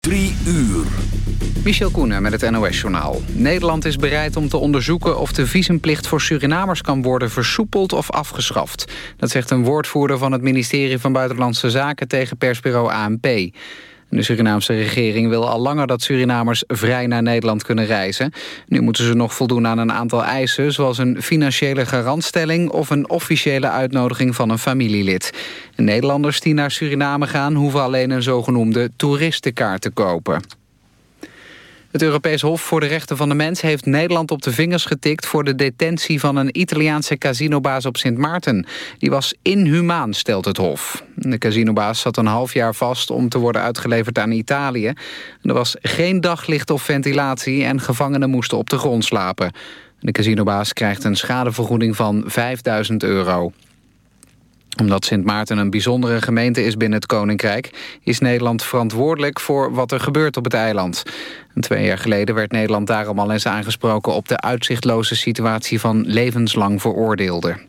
Drie uur. Michel Koenen met het NOS-journaal. Nederland is bereid om te onderzoeken of de visumplicht voor Surinamers kan worden versoepeld of afgeschaft. Dat zegt een woordvoerder van het ministerie van Buitenlandse Zaken tegen persbureau ANP. De Surinaamse regering wil al langer dat Surinamers vrij naar Nederland kunnen reizen. Nu moeten ze nog voldoen aan een aantal eisen... zoals een financiële garantstelling of een officiële uitnodiging van een familielid. Nederlanders die naar Suriname gaan hoeven alleen een zogenoemde toeristenkaart te kopen. Het Europees Hof voor de Rechten van de Mens heeft Nederland op de vingers getikt... voor de detentie van een Italiaanse casinobaas op Sint Maarten. Die was inhumaan, stelt het Hof. De casinobaas zat een half jaar vast om te worden uitgeleverd aan Italië. Er was geen daglicht of ventilatie en gevangenen moesten op de grond slapen. De casinobaas krijgt een schadevergoeding van 5000 euro omdat Sint Maarten een bijzondere gemeente is binnen het Koninkrijk... is Nederland verantwoordelijk voor wat er gebeurt op het eiland. twee jaar geleden werd Nederland daarom al eens aangesproken... op de uitzichtloze situatie van levenslang veroordeelden.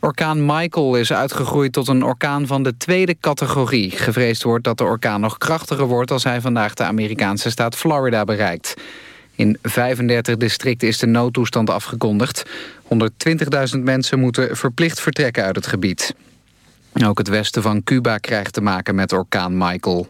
Orkaan Michael is uitgegroeid tot een orkaan van de tweede categorie. Gevreesd wordt dat de orkaan nog krachtiger wordt... als hij vandaag de Amerikaanse staat Florida bereikt. In 35 districten is de noodtoestand afgekondigd. 120.000 mensen moeten verplicht vertrekken uit het gebied. Ook het westen van Cuba krijgt te maken met orkaan Michael.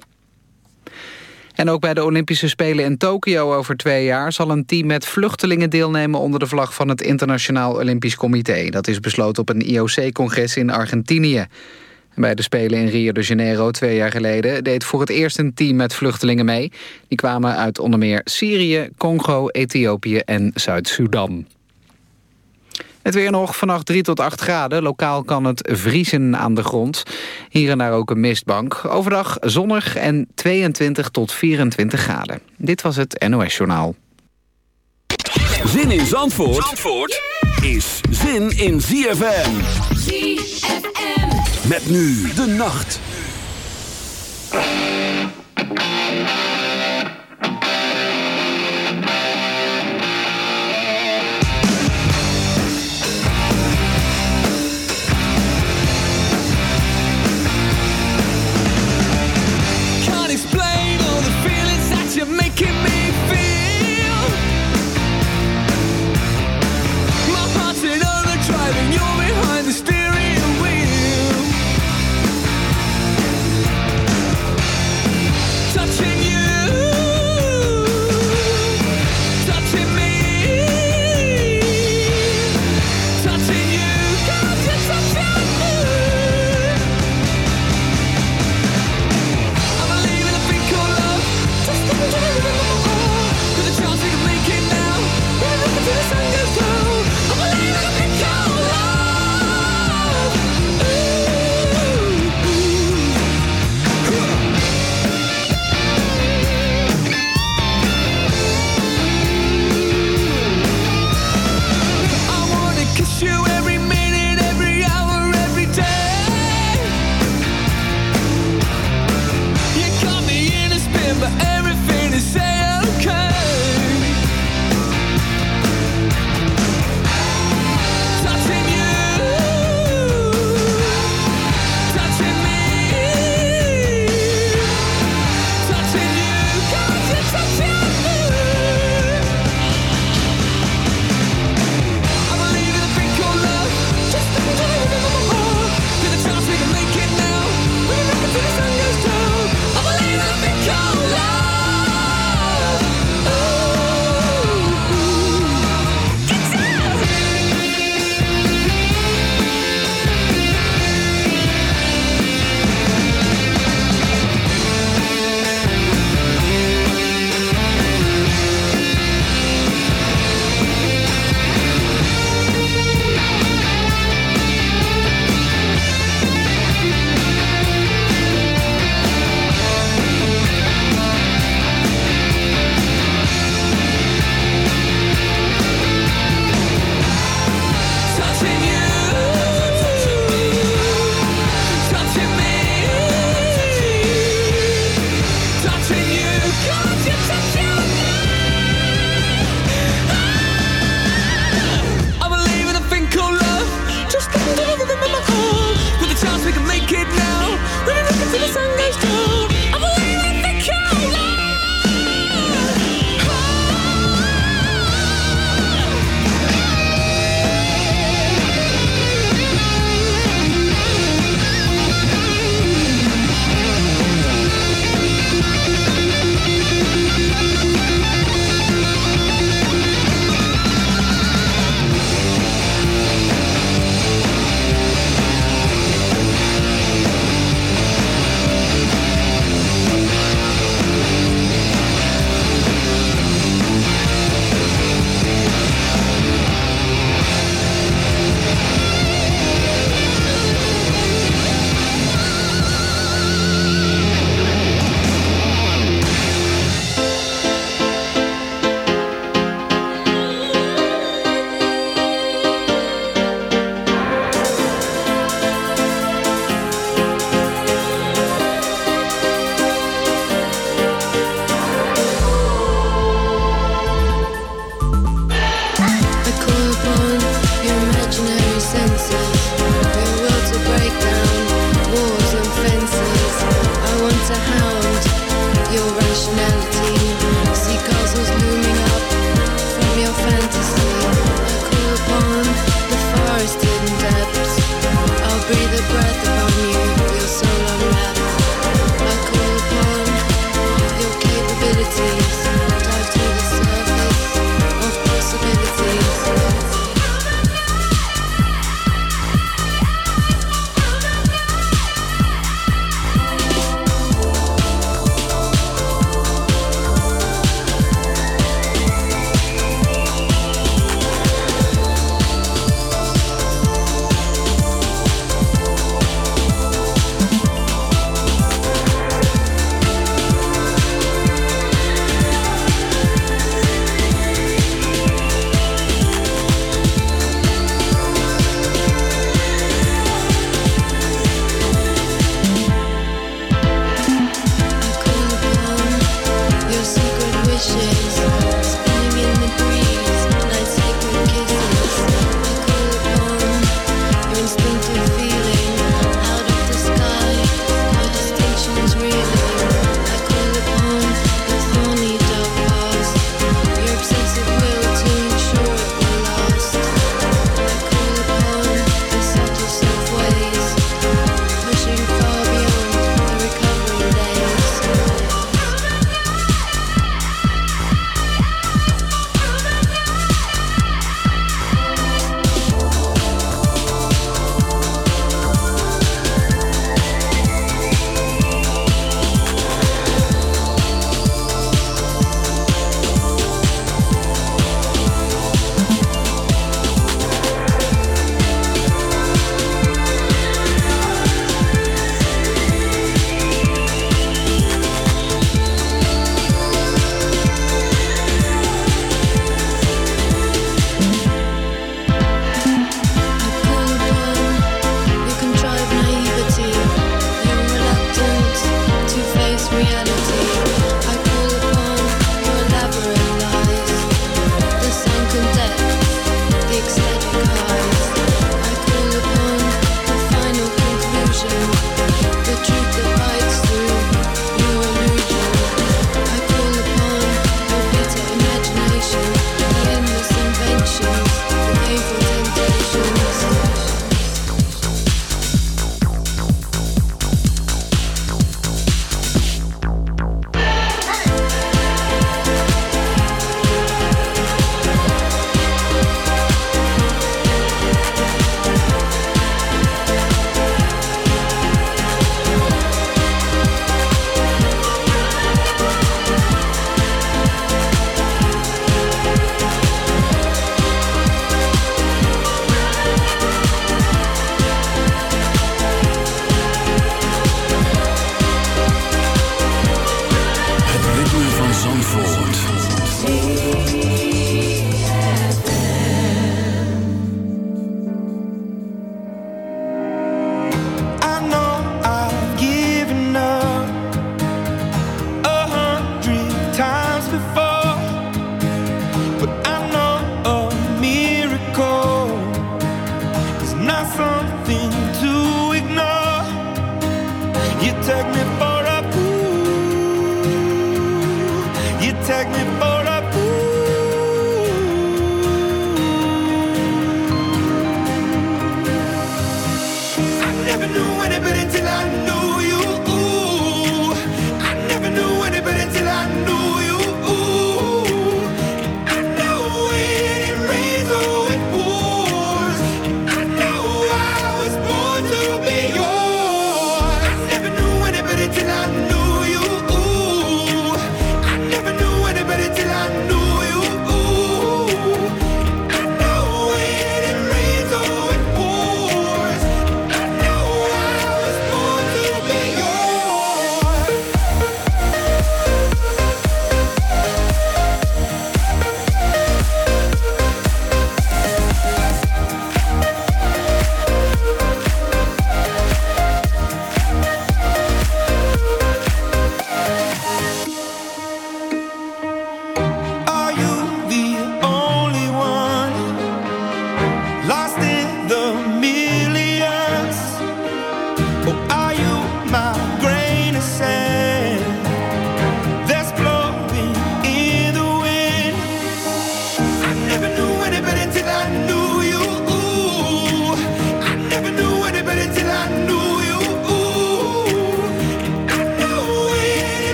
En ook bij de Olympische Spelen in Tokio over twee jaar... zal een team met vluchtelingen deelnemen onder de vlag van het Internationaal Olympisch Comité. Dat is besloten op een IOC-congres in Argentinië. Bij de Spelen in Rio de Janeiro twee jaar geleden... deed voor het eerst een team met vluchtelingen mee. Die kwamen uit onder meer Syrië, Congo, Ethiopië en Zuid-Soedan. Het weer nog, vannacht 3 tot 8 graden. Lokaal kan het vriezen aan de grond. Hier en daar ook een mistbank. Overdag zonnig en 22 tot 24 graden. Dit was het NOS Journaal. Zin in Zandvoort, is zin in ZFM. ZFM. Met nu de nacht.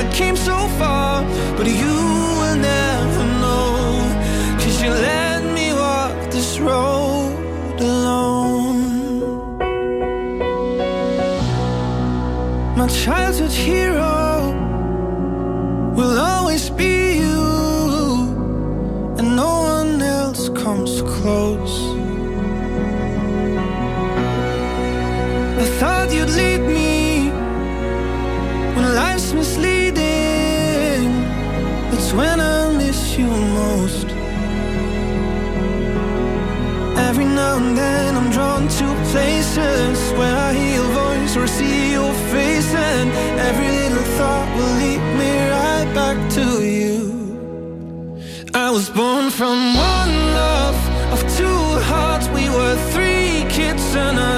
I came so far, but you will never know. Cause you let me walk this road alone. My childhood hero and then I'm drawn to places where I hear your voice or see your face, and every little thought will lead me right back to you. I was born from one love of two hearts. We were three kids and I.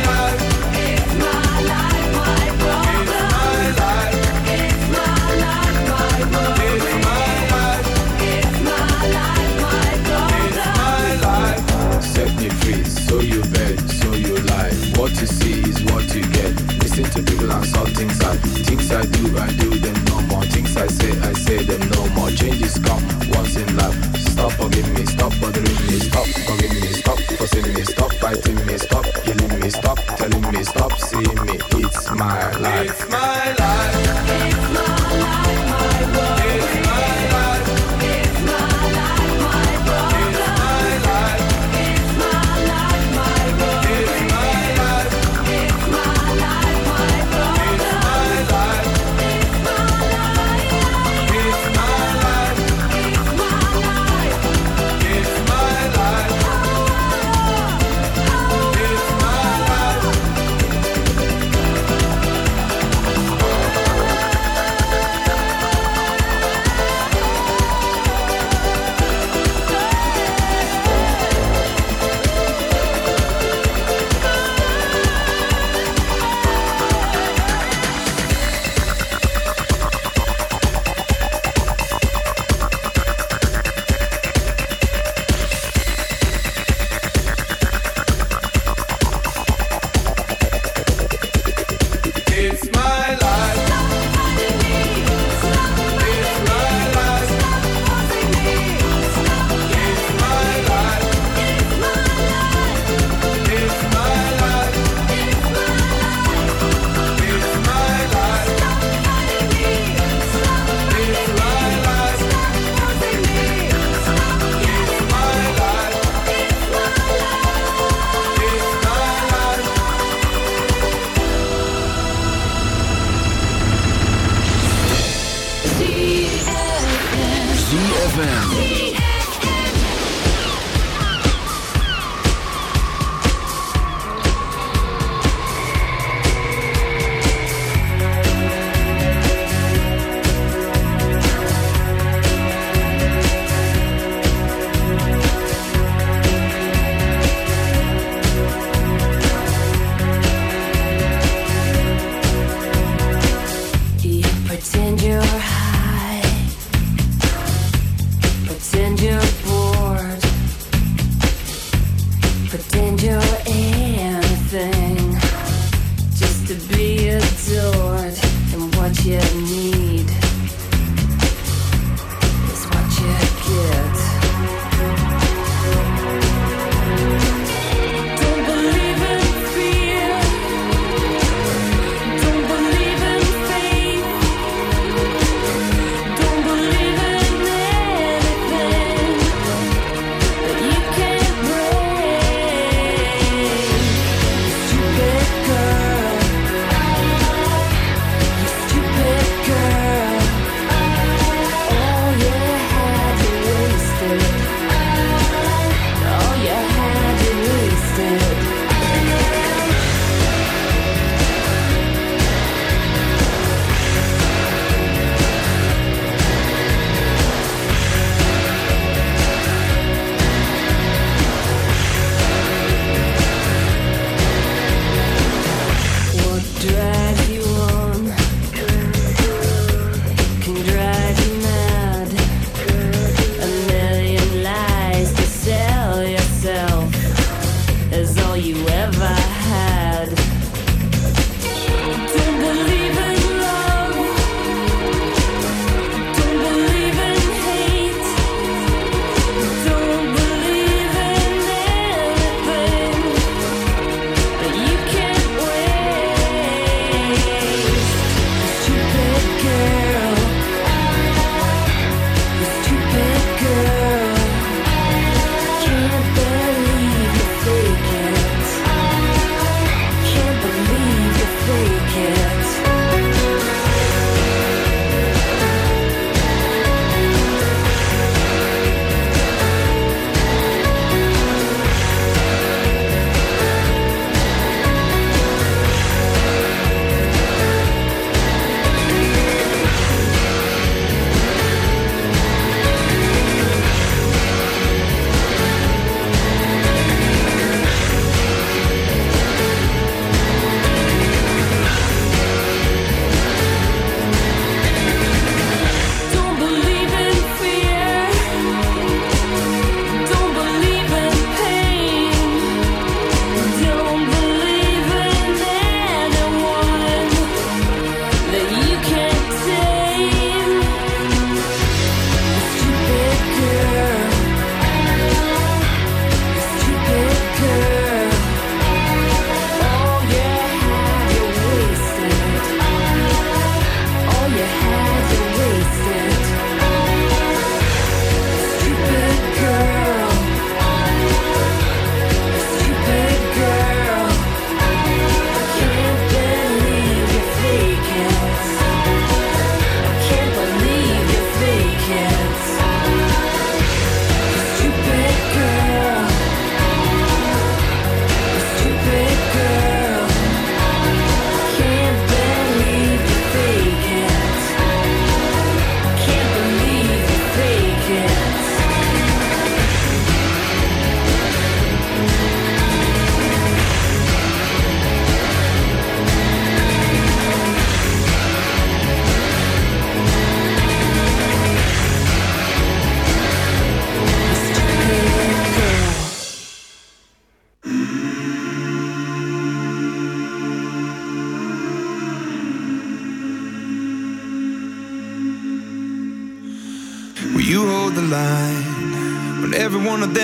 me, stop fighting me, stop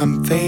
I'm famous.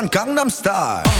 on Gangnam Style.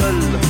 seul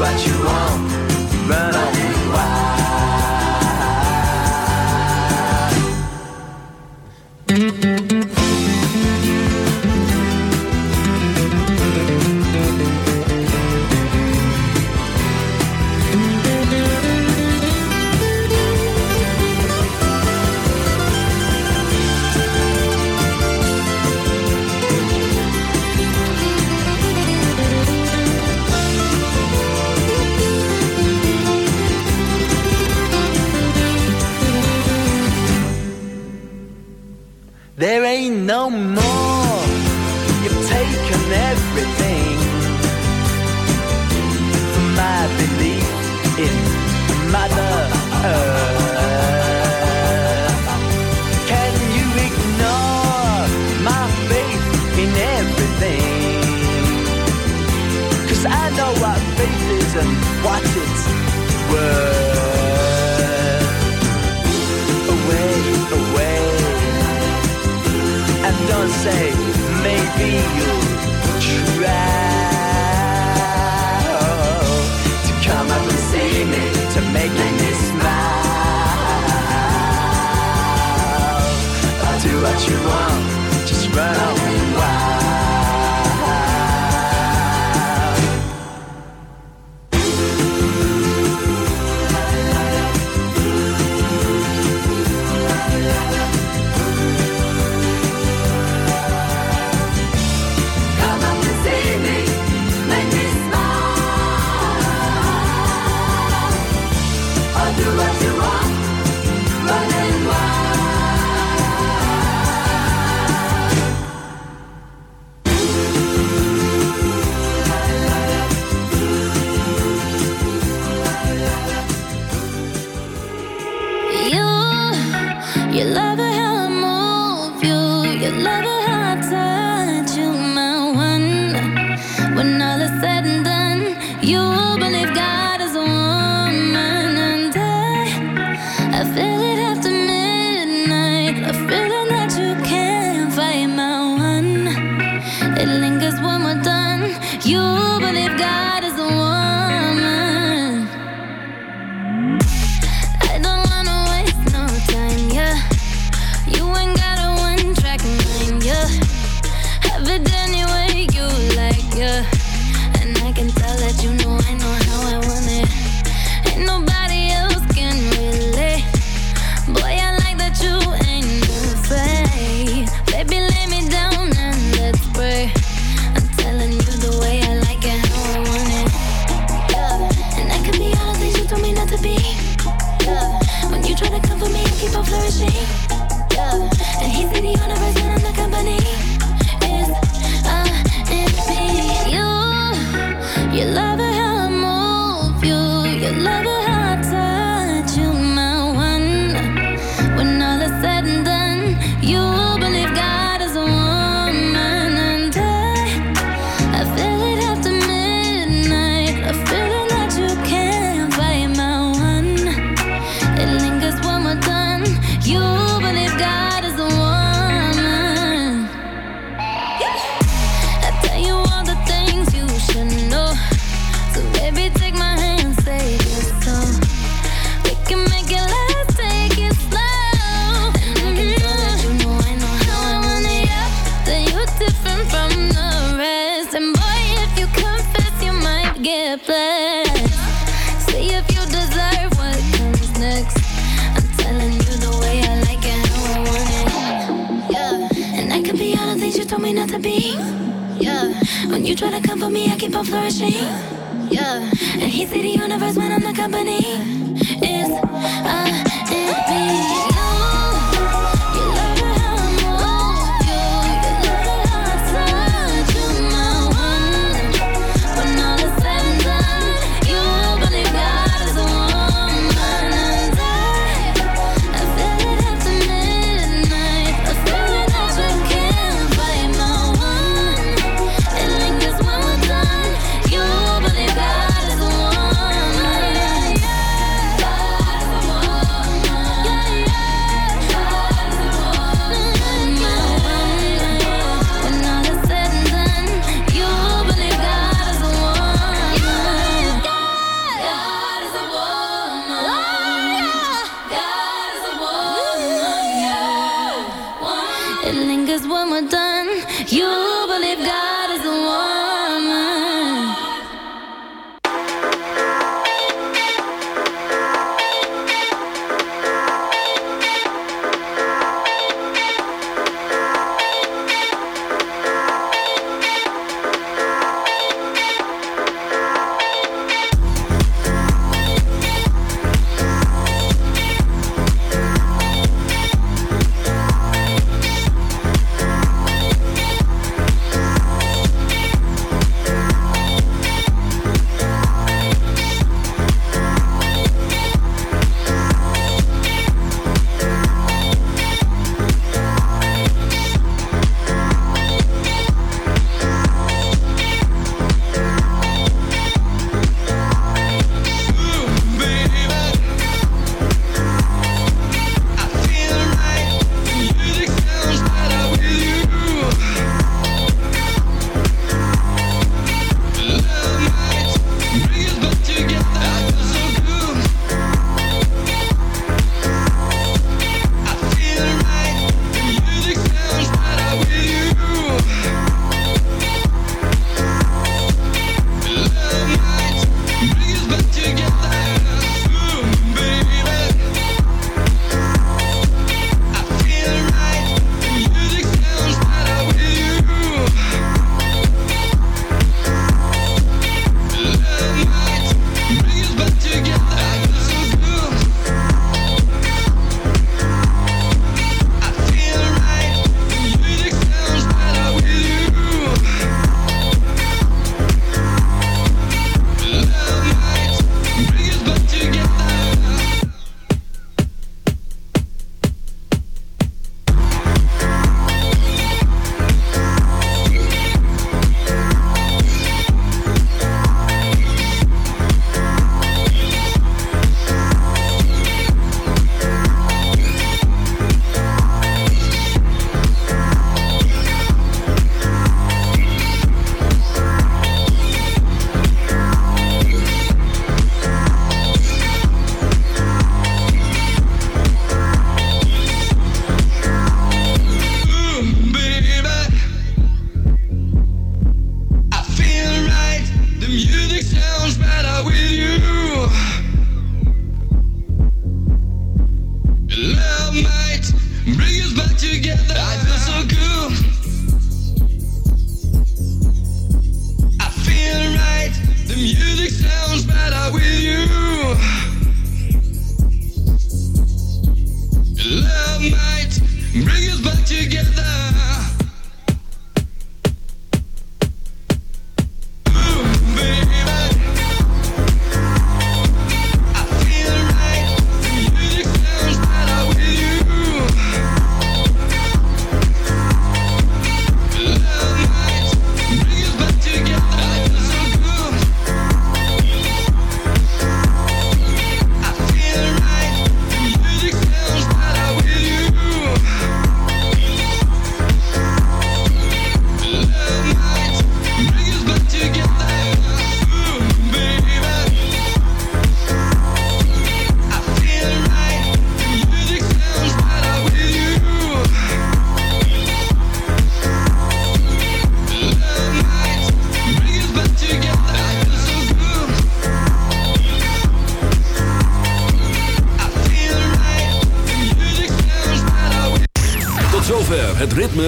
what you want, but I